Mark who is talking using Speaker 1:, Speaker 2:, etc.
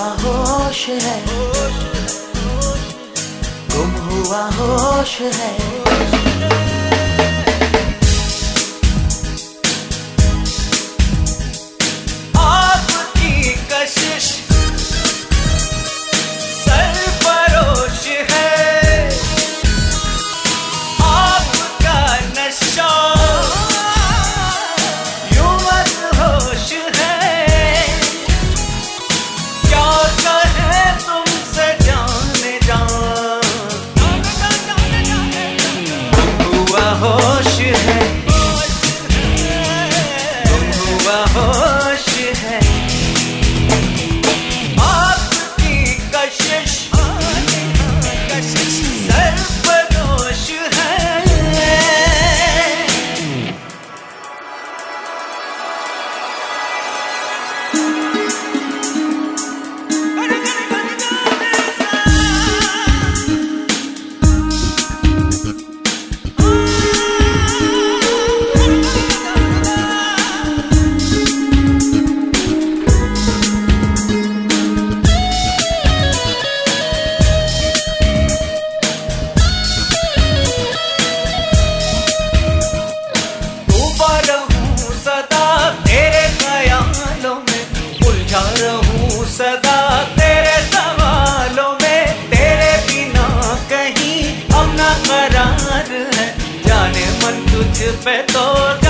Speaker 1: हुआ होश है। गुम हुआ होश है। करार है। जाने मन तुझ पे तो तोड़ा